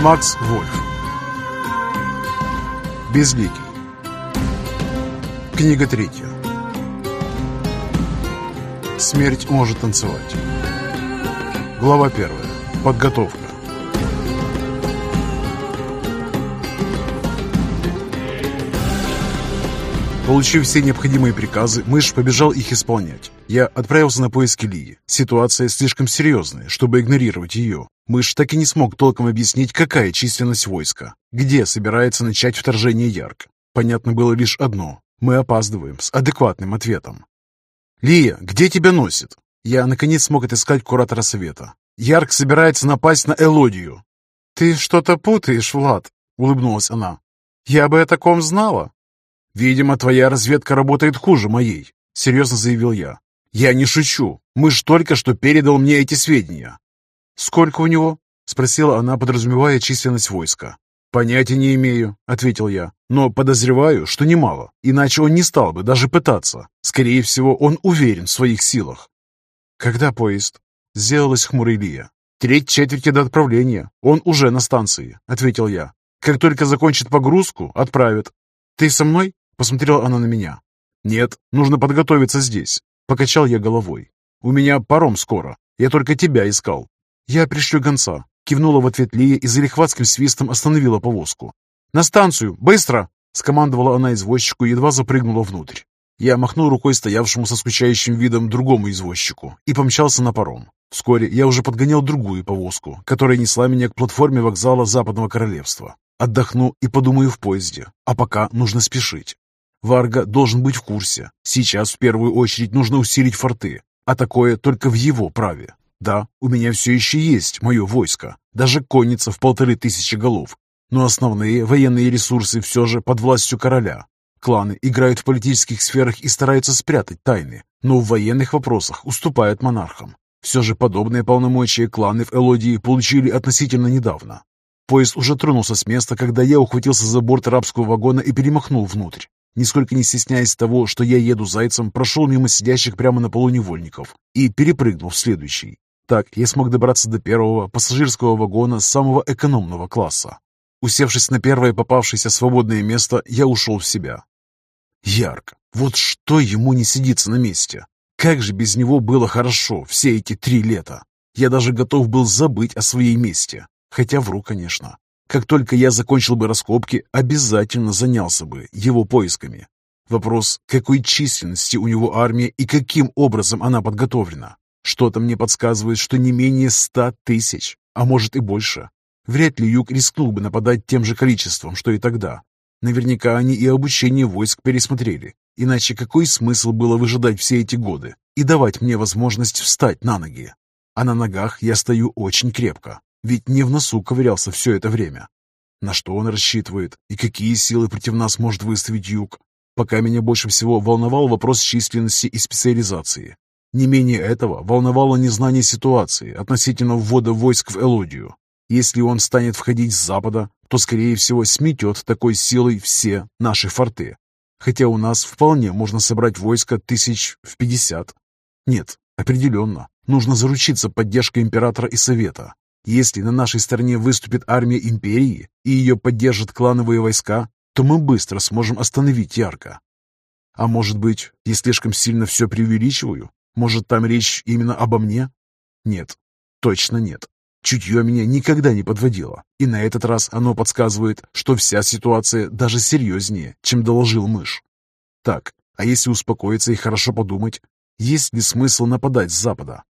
Макс Вольф. Безликий Книга третья. Смерть может танцевать. Глава первая. Подготовка Получив все необходимые приказы, мышь побежал их исполнять. Я отправился на поиски Лии. Ситуация слишком серьезная, чтобы игнорировать ее. Мышь так и не смог толком объяснить, какая численность войска, где собирается начать вторжение Ярк. Понятно было лишь одно. Мы опаздываем с адекватным ответом. «Лия, где тебя носит?» Я, наконец, смог отыскать куратора совета. «Ярк собирается напасть на Элодию». «Ты что-то путаешь, Влад», — улыбнулась она. «Я бы о таком знала». «Видимо, твоя разведка работает хуже моей», — серьезно заявил я. «Я не шучу. Мышь только что передал мне эти сведения». «Сколько у него?» — спросила она, подразумевая численность войска. «Понятия не имею», — ответил я. «Но подозреваю, что немало, иначе он не стал бы даже пытаться. Скорее всего, он уверен в своих силах». «Когда поезд?» — сделалась хмурой Лия. «Треть четверти до отправления. Он уже на станции», — ответил я. «Как только закончит погрузку, отправят». «Ты со мной?» Посмотрела она на меня. «Нет, нужно подготовиться здесь», — покачал я головой. «У меня паром скоро. Я только тебя искал». «Я пришлю гонца», — кивнула в ответ Лия и за свистом остановила повозку. «На станцию! Быстро!» — скомандовала она извозчику и едва запрыгнула внутрь. Я махнул рукой стоявшему со скучающим видом другому извозчику и помчался на паром. Вскоре я уже подгонял другую повозку, которая несла меня к платформе вокзала Западного Королевства. Отдохну и подумаю в поезде, а пока нужно спешить. Варга должен быть в курсе. Сейчас в первую очередь нужно усилить форты, а такое только в его праве. Да, у меня все еще есть мое войско, даже конница в полторы тысячи голов, но основные военные ресурсы все же под властью короля. Кланы играют в политических сферах и стараются спрятать тайны, но в военных вопросах уступают монархам. Все же подобные полномочия кланы в Элодии получили относительно недавно. Поезд уже тронулся с места, когда я ухватился за борт рабского вагона и перемахнул внутрь. Нисколько не стесняясь того, что я еду зайцем, прошел мимо сидящих прямо на полу невольников и перепрыгнул в следующий. Так я смог добраться до первого пассажирского вагона самого экономного класса. Усевшись на первое попавшееся свободное место, я ушел в себя. Ярко. Вот что ему не сидится на месте. Как же без него было хорошо все эти три лета. Я даже готов был забыть о своей месте. Хотя вру, конечно. Как только я закончил бы раскопки, обязательно занялся бы его поисками. Вопрос, какой численности у него армия и каким образом она подготовлена. Что-то мне подсказывает, что не менее ста тысяч, а может и больше. Вряд ли Юг рискнул бы нападать тем же количеством, что и тогда. Наверняка они и обучение войск пересмотрели. Иначе какой смысл было выжидать все эти годы и давать мне возможность встать на ноги? А на ногах я стою очень крепко. Ведь не в носу ковырялся все это время. На что он рассчитывает и какие силы против нас может выставить Юг? Пока меня больше всего волновал вопрос численности и специализации. Не менее этого волновало незнание ситуации относительно ввода войск в Элодию. Если он станет входить с запада, то, скорее всего, сметет такой силой все наши форты. Хотя у нас вполне можно собрать войско тысяч в пятьдесят. Нет, определенно, нужно заручиться поддержкой императора и совета. Если на нашей стороне выступит армия империи и ее поддержат клановые войска, то мы быстро сможем остановить Ярко. А может быть, я слишком сильно все преувеличиваю? Может, там речь именно обо мне? Нет, точно нет. Чутье меня никогда не подводило, и на этот раз оно подсказывает, что вся ситуация даже серьезнее, чем доложил мышь. Так, а если успокоиться и хорошо подумать, есть ли смысл нападать с запада?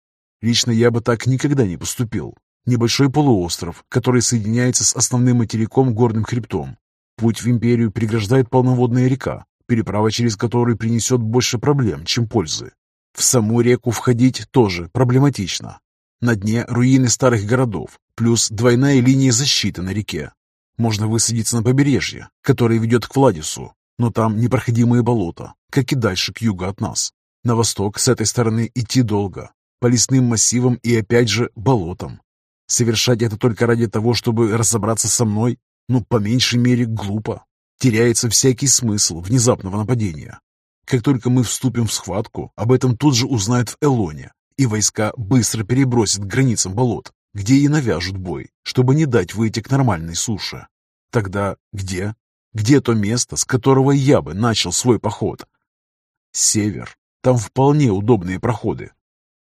Лично я бы так никогда не поступил. Небольшой полуостров, который соединяется с основным материком горным хребтом. Путь в империю преграждает полноводная река, переправа через которую принесет больше проблем, чем пользы. В саму реку входить тоже проблематично. На дне руины старых городов, плюс двойная линия защиты на реке. Можно высадиться на побережье, которое ведет к Владису, но там непроходимые болота, как и дальше к югу от нас. На восток с этой стороны идти долго, по лесным массивам и опять же болотам. Совершать это только ради того, чтобы разобраться со мной? Ну, по меньшей мере, глупо. Теряется всякий смысл внезапного нападения. Как только мы вступим в схватку, об этом тут же узнают в Элоне, и войска быстро перебросят к границам болот. где и навяжут бой, чтобы не дать выйти к нормальной суше. Тогда где? Где то место, с которого я бы начал свой поход? Север. Там вполне удобные проходы.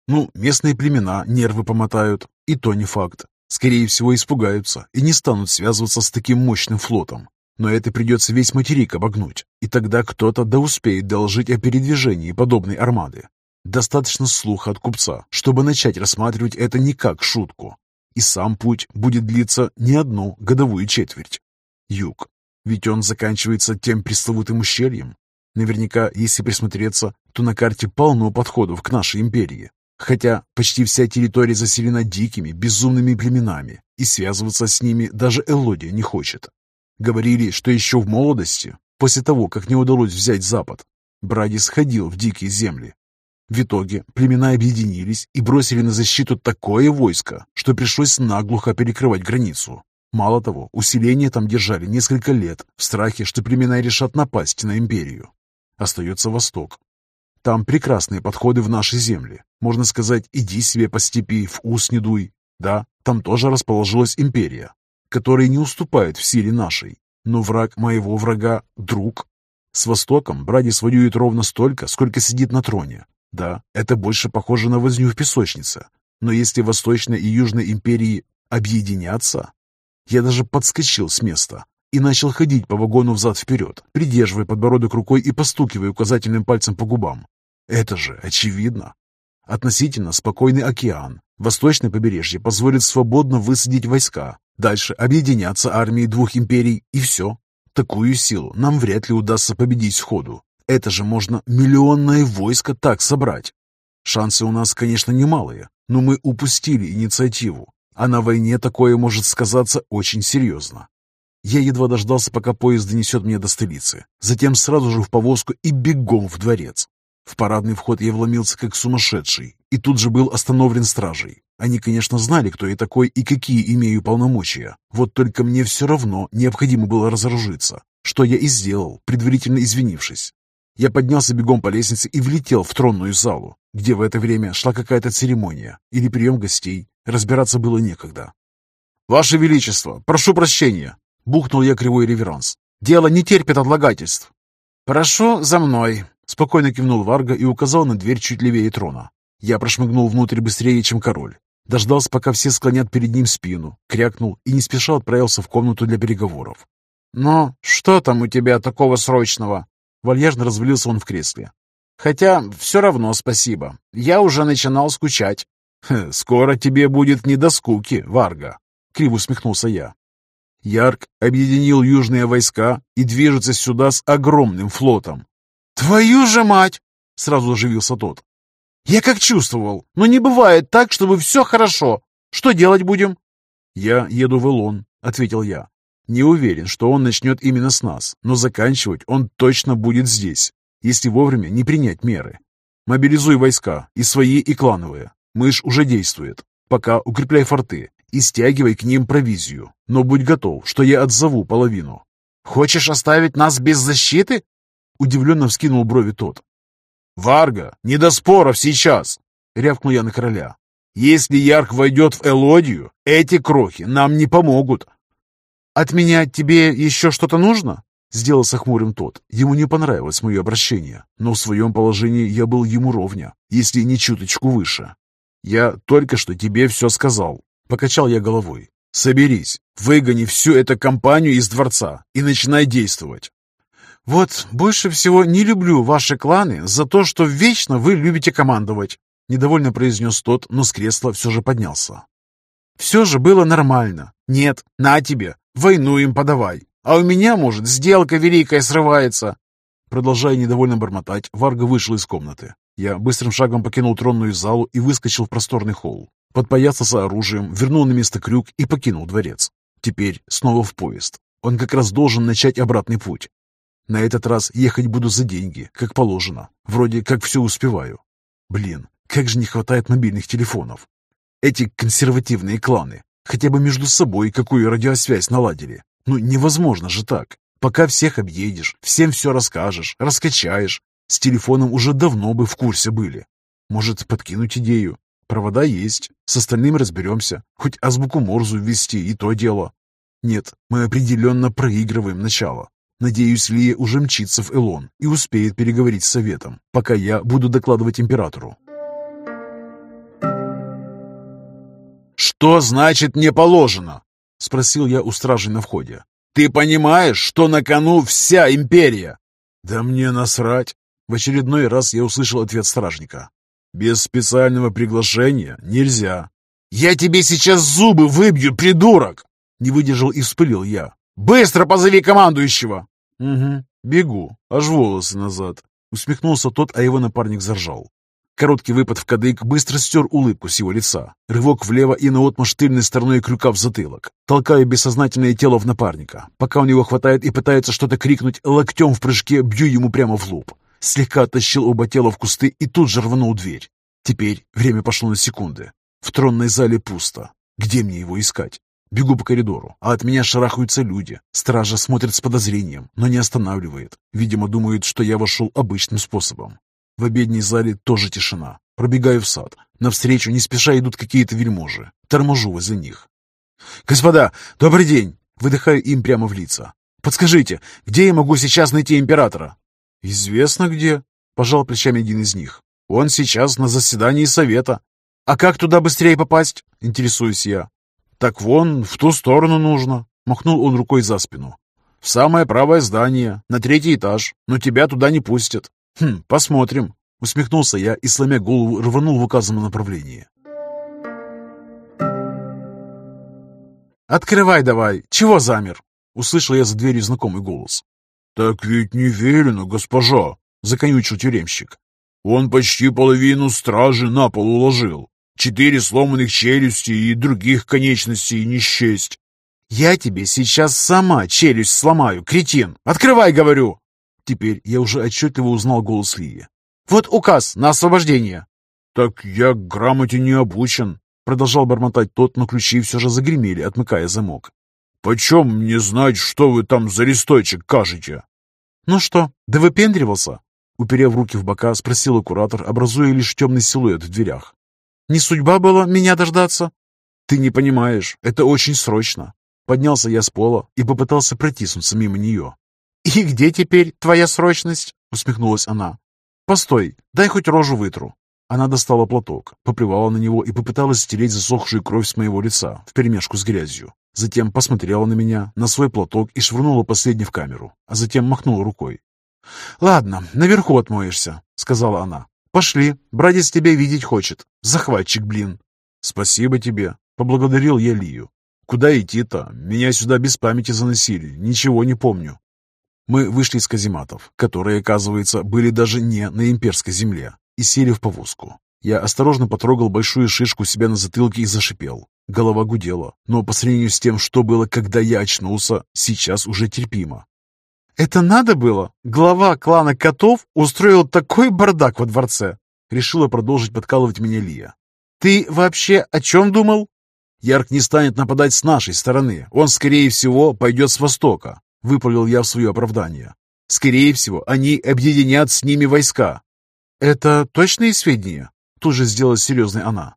Ну, местные племена нервы помотают, и то не факт. Скорее всего, испугаются и не станут связываться с таким мощным флотом. Но это придется весь материк обогнуть, и тогда кто-то да успеет доложить о передвижении подобной армады. Достаточно слуха от купца, чтобы начать рассматривать это не как шутку. И сам путь будет длиться не одну годовую четверть. Юг. Ведь он заканчивается тем пресловутым ущельем. Наверняка, если присмотреться, то на карте полно подходов к нашей империи. Хотя почти вся территория заселена дикими, безумными племенами, и связываться с ними даже Элодия не хочет. Говорили, что еще в молодости, после того, как не удалось взять Запад, Брадис ходил в дикие земли. В итоге племена объединились и бросили на защиту такое войско, что пришлось наглухо перекрывать границу. Мало того, усиление там держали несколько лет в страхе, что племена решат напасть на империю. Остается Восток. Там прекрасные подходы в наши земли. Можно сказать, иди себе по степи, в ус не дуй. Да, там тоже расположилась империя, который не уступает в силе нашей. Но враг моего врага – друг. С Востоком Брадис воюет ровно столько, сколько сидит на троне. Да, это больше похоже на возню в песочнице. Но если Восточная и Южная империи объединятся... Я даже подскочил с места и начал ходить по вагону взад-вперед, придерживая подбородок рукой и постукивая указательным пальцем по губам. Это же очевидно. Относительно спокойный океан, восточное побережье позволит свободно высадить войска, Дальше объединятся армии двух империй, и все. Такую силу нам вряд ли удастся победить сходу. Это же можно миллионное войско так собрать. Шансы у нас, конечно, немалые, но мы упустили инициативу, а на войне такое может сказаться очень серьезно. Я едва дождался, пока поезд донесет меня до столицы, затем сразу же в повозку и бегом в дворец. В парадный вход я вломился как сумасшедший и тут же был остановлен стражей. Они, конечно, знали, кто я такой и какие имею полномочия. Вот только мне все равно необходимо было разоружиться, что я и сделал, предварительно извинившись. Я поднялся бегом по лестнице и влетел в тронную залу, где в это время шла какая-то церемония или прием гостей. Разбираться было некогда. «Ваше Величество, прошу прощения!» — бухнул я кривой реверанс. «Дело не терпит отлагательств». «Прошу за мной», Спокойно кивнул Варга и указал на дверь чуть левее трона. Я прошмыгнул внутрь быстрее, чем король. Дождался, пока все склонят перед ним спину, крякнул и не спеша отправился в комнату для переговоров. «Ну, что там у тебя такого срочного?» Вальяжно развалился он в кресле. «Хотя все равно спасибо. Я уже начинал скучать». «Скоро тебе будет не до скуки, Варга», — криво усмехнулся я. Ярк объединил южные войска и движется сюда с огромным флотом. «Твою же мать!» — сразу оживился тот. «Я как чувствовал, но не бывает так, чтобы все хорошо. Что делать будем?» «Я еду в Элон», — ответил я. «Не уверен, что он начнет именно с нас, но заканчивать он точно будет здесь, если вовремя не принять меры. Мобилизуй войска, и свои, и клановые. Мышь уже действует. Пока укрепляй форты и стягивай к ним провизию. Но будь готов, что я отзову половину». «Хочешь оставить нас без защиты?» Удивленно вскинул брови тот. «Варга, не до споров сейчас!» — рявкнул я на короля. «Если Ярк войдет в Элодию, эти крохи нам не помогут!» «От меня тебе еще что-то нужно?» — сделался хмурым тот. Ему не понравилось мое обращение, но в своем положении я был ему ровня, если не чуточку выше. «Я только что тебе все сказал», — покачал я головой. «Соберись, выгони всю эту компанию из дворца и начинай действовать. «Вот больше всего не люблю ваши кланы за то, что вечно вы любите командовать», недовольно произнес тот, но с кресла все же поднялся. «Все же было нормально. Нет, на тебе, войну им подавай. А у меня, может, сделка великая срывается». Продолжая недовольно бормотать, Варга вышел из комнаты. Я быстрым шагом покинул тронную залу и выскочил в просторный холл. Подпоясался оружием, вернул на место крюк и покинул дворец. Теперь снова в поезд. Он как раз должен начать обратный путь. На этот раз ехать буду за деньги, как положено. Вроде как все успеваю. Блин, как же не хватает мобильных телефонов. Эти консервативные кланы хотя бы между собой какую радиосвязь наладили. Ну, невозможно же так. Пока всех объедешь, всем все расскажешь, раскачаешь. С телефоном уже давно бы в курсе были. Может, подкинуть идею? Провода есть, с остальным разберемся. Хоть азбуку Морзу ввести, и то дело. Нет, мы определенно проигрываем начало. Надеюсь, Лия уже мчится в Элон и успеет переговорить с советом, пока я буду докладывать императору. «Что значит «не положено»?» — спросил я у стражи на входе. «Ты понимаешь, что на кону вся империя?» «Да мне насрать!» В очередной раз я услышал ответ стражника. «Без специального приглашения нельзя». «Я тебе сейчас зубы выбью, придурок!» Не выдержал и вспылил я. «Быстро позови командующего!» «Угу, бегу, аж волосы назад!» Усмехнулся тот, а его напарник заржал. Короткий выпад в кадык быстро стер улыбку с его лица. Рывок влево и наотмашь тыльной стороной крюка в затылок. Толкаю бессознательное тело в напарника. Пока он его хватает и пытается что-то крикнуть, локтем в прыжке бью ему прямо в лоб. Слегка оттащил оба тела в кусты и тут же рванул дверь. Теперь время пошло на секунды. В тронной зале пусто. Где мне его искать? Бегу по коридору, а от меня шарахаются люди. Стража смотрит с подозрением, но не останавливает. Видимо, думают, что я вошел обычным способом. В обедней зале тоже тишина. Пробегаю в сад. Навстречу не спеша идут какие-то вельможи. Торможу возле них. «Господа, добрый день!» Выдыхаю им прямо в лица. «Подскажите, где я могу сейчас найти императора?» «Известно где», — пожал плечами один из них. «Он сейчас на заседании совета». «А как туда быстрее попасть?» — интересуюсь я. «Так вон, в ту сторону нужно», — махнул он рукой за спину. «В самое правое здание, на третий этаж, но тебя туда не пустят. «Хм, посмотрим», — усмехнулся я и, сломя голову, рванул в указанном направлении. «Открывай давай! Чего замер?» — услышал я за дверью знакомый голос. «Так ведь не велено, госпожа!» — законючил тюремщик. «Он почти половину стражи на пол уложил. Четыре сломанных челюсти и других конечностей не счесть». «Я тебе сейчас сама челюсть сломаю, кретин! Открывай, говорю!» Теперь я уже отчетливо узнал голос Лии. «Вот указ на освобождение!» «Так я грамоте не обучен», — продолжал бормотать тот, но ключи все же загремели, отмыкая замок. «Почем мне знать, что вы там за листочек кажете?» «Ну что, да выпендривался?» Уперев руки в бока, спросил куратор, образуя лишь темный силуэт в дверях. «Не судьба была меня дождаться?» «Ты не понимаешь, это очень срочно». Поднялся я с пола и попытался протиснуться мимо нее. «И где теперь твоя срочность?» — усмехнулась она. «Постой, дай хоть рожу вытру». Она достала платок, поплевала на него и попыталась стереть засохшую кровь с моего лица вперемешку с грязью. Затем посмотрела на меня, на свой платок и швырнула последний в камеру, а затем махнула рукой. «Ладно, наверху отмоешься», — сказала она. «Пошли, братец тебя видеть хочет. Захватчик, блин». «Спасибо тебе», — поблагодарил я Лию. «Куда идти-то? Меня сюда без памяти заносили, ничего не помню». Мы вышли из казематов, которые, оказывается, были даже не на имперской земле, и сели в повозку. Я осторожно потрогал большую шишку себя на затылке и зашипел. Голова гудела, но по сравнению с тем, что было, когда я очнулся, сейчас уже терпимо. «Это надо было? Глава клана котов устроил такой бардак во дворце!» Решила продолжить подкалывать меня Лия. «Ты вообще о чем думал?» «Ярк не станет нападать с нашей стороны. Он, скорее всего, пойдет с востока. — выпалил я в свое оправдание. «Скорее всего, они объединят с ними войска». «Это точные сведения?» — тут же сделала серьезной она.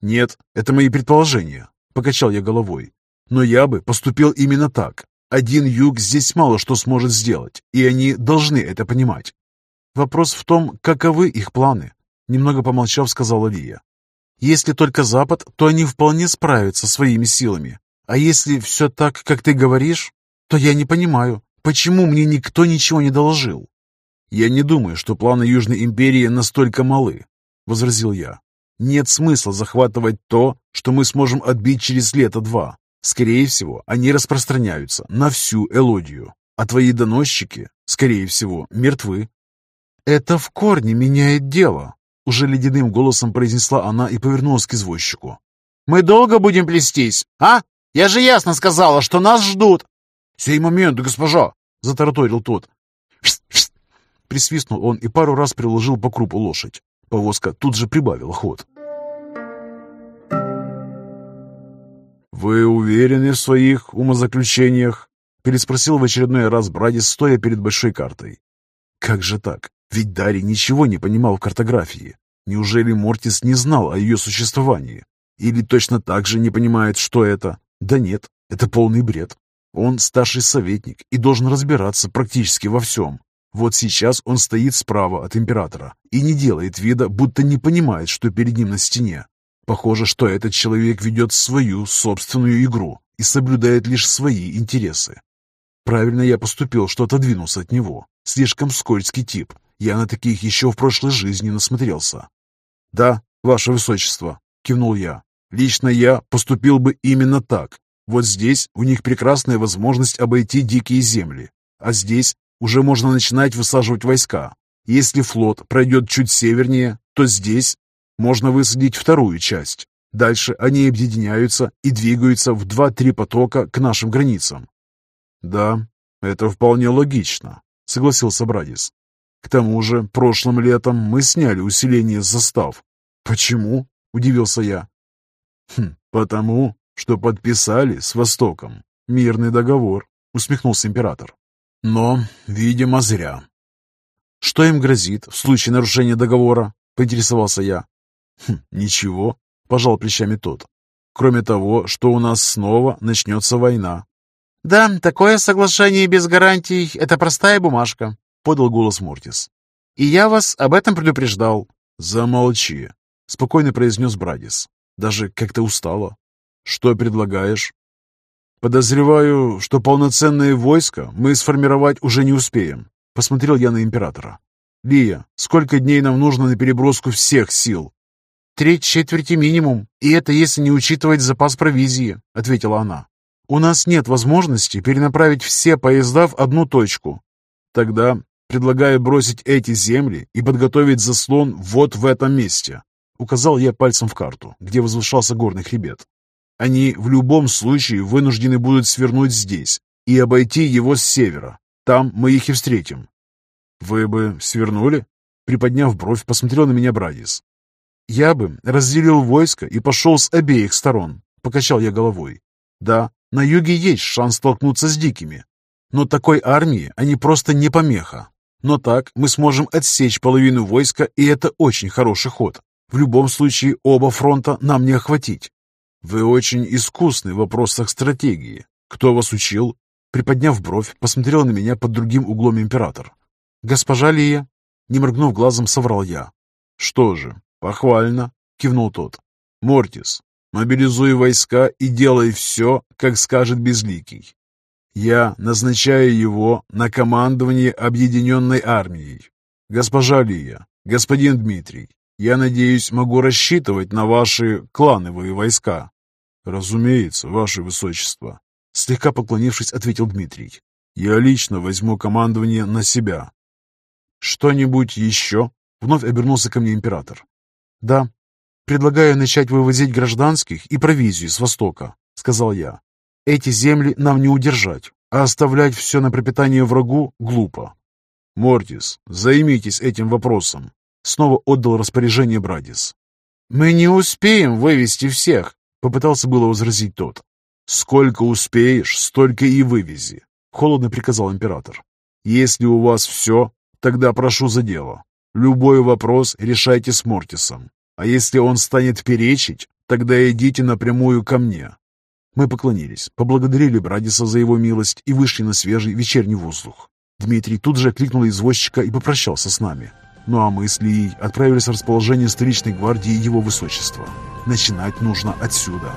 «Нет, это мои предположения», — покачал я головой. «Но я бы поступил именно так. Один юг здесь мало что сможет сделать, и они должны это понимать. Вопрос в том, каковы их планы», — немного помолчав, сказала Лия. «Если только Запад, то они вполне справятся своими силами. А если все так, как ты говоришь, то я не понимаю, почему мне никто ничего не доложил. Я не думаю, что планы Южной империи настолько малы, возразил я. Нет смысла захватывать то, что мы сможем отбить через лето-два. Скорее всего, они распространяются на всю Элодию, а твои доносчики, скорее всего, мертвы. Это в корне меняет дело, уже ледяным голосом произнесла она и повернулась к извозчику. «Мы долго будем плестись, а? Я же ясно сказала, что нас ждут!» «Сей момент, госпожа!» — затараторил тот. Присвистнул он и пару раз приложил по крупу лошадь. Повозка тут же прибавила ход. «Вы уверены в своих умозаключениях?» — переспросил в очередной раз Брадис, стоя перед большой картой. «Как же так? Ведь Дарий ничего не понимал в картографии. Неужели Мортис не знал о ее существовании? Или точно так же не понимает, что это? Да нет, это полный бред. Он старший советник и должен разбираться практически во всем. Вот сейчас он стоит справа от императора и не делает вида, будто не понимает, что перед ним на стене. Похоже, что этот человек ведет свою собственную игру и соблюдает лишь свои интересы. Правильно я поступил, что отодвинулся от него. Слишком скользкий тип. Я на таких еще в прошлой жизни насмотрелся. «Да, ваше высочество», — кивнул я. «Лично я поступил бы именно так. Вот здесь у них прекрасная возможность обойти дикие земли, а здесь уже можно начинать высаживать войска. Если флот пройдет чуть севернее, то здесь можно высадить вторую часть. Дальше они объединяются и двигаются в два-три потока к нашим границам. «Да, это вполне логично», — согласился Брадис. «К тому же прошлым летом мы сняли усиление застав». «Почему?» — удивился я. «Хм, потому что подписали с Востоком мирный договор», — усмехнулся император. «Но, видимо, зря». «Что им грозит в случае нарушения договора?» — поинтересовался я. «Хм, «Ничего», — пожал плечами тот. «Кроме того, что у нас снова начнется война». «Да, такое соглашение без гарантий — это простая бумажка», — подал голос Мортис. «И я вас об этом предупреждал». «Замолчи», — спокойно произнес Брадис. Даже как-то устало. «Что предлагаешь?» «Подозреваю, что полноценное войско мы сформировать уже не успеем», — посмотрел я на императора. «Лия, сколько дней нам нужно на переброску всех сил?» «Три четверти минимум, и это если не учитывать запас провизии», — ответила она. «У нас нет возможности перенаправить все поезда в одну точку». «Тогда предлагаю бросить эти земли и подготовить заслон вот в этом месте», — указал я пальцем в карту, где возвышался горный хребет. «Они в любом случае вынуждены будут свернуть здесь и обойти его с севера. Там мы их и встретим». «Вы бы свернули?» Приподняв бровь, посмотрел на меня Брадис. «Я бы разделил войско и пошел с обеих сторон», — покачал я головой. «Да, на юге есть шанс столкнуться с дикими, но такой армии они просто не помеха. Но так мы сможем отсечь половину войска, и это очень хороший ход. В любом случае оба фронта нам не охватить». «Вы очень искусны в вопросах стратегии. Кто вас учил?» Приподняв бровь, посмотрел на меня под другим углом император. «Госпожа Лия», — не моргнув глазом, соврал я. «Что же, «Похвально», — кивнул тот. «Мортис, мобилизуй войска и делай все, как скажет Безликий. Я назначаю его на командование объединенной армией. Госпожа Лия, господин Дмитрий, я надеюсь, могу рассчитывать на ваши клановые войска». «Разумеется, ваше высочество», — слегка поклонившись, ответил Дмитрий. «Я лично возьму командование на себя». «Что-нибудь еще?» — вновь обернулся ко мне император. «Да, предлагаю начать вывозить гражданских и провизию с Востока», — сказал я. «Эти земли нам не удержать, а оставлять все на пропитание врагу глупо». «Мортис, займитесь этим вопросом», — снова отдал распоряжение Брадис. «Мы не успеем вывести всех», — попытался было возразить тот. «Сколько успеешь, столько и вывези», — холодно приказал император. «Если у вас все, тогда прошу за дело. Любой вопрос решайте с Мортисом. А если он станет перечить, тогда идите напрямую ко мне». Мы поклонились, поблагодарили Брадиса за его милость и вышли на свежий вечерний воздух. Дмитрий тут же окликнул извозчика и попрощался с нами. Ну а мы с Лией отправились в расположение столичной гвардии его высочества. Начинать нужно отсюда.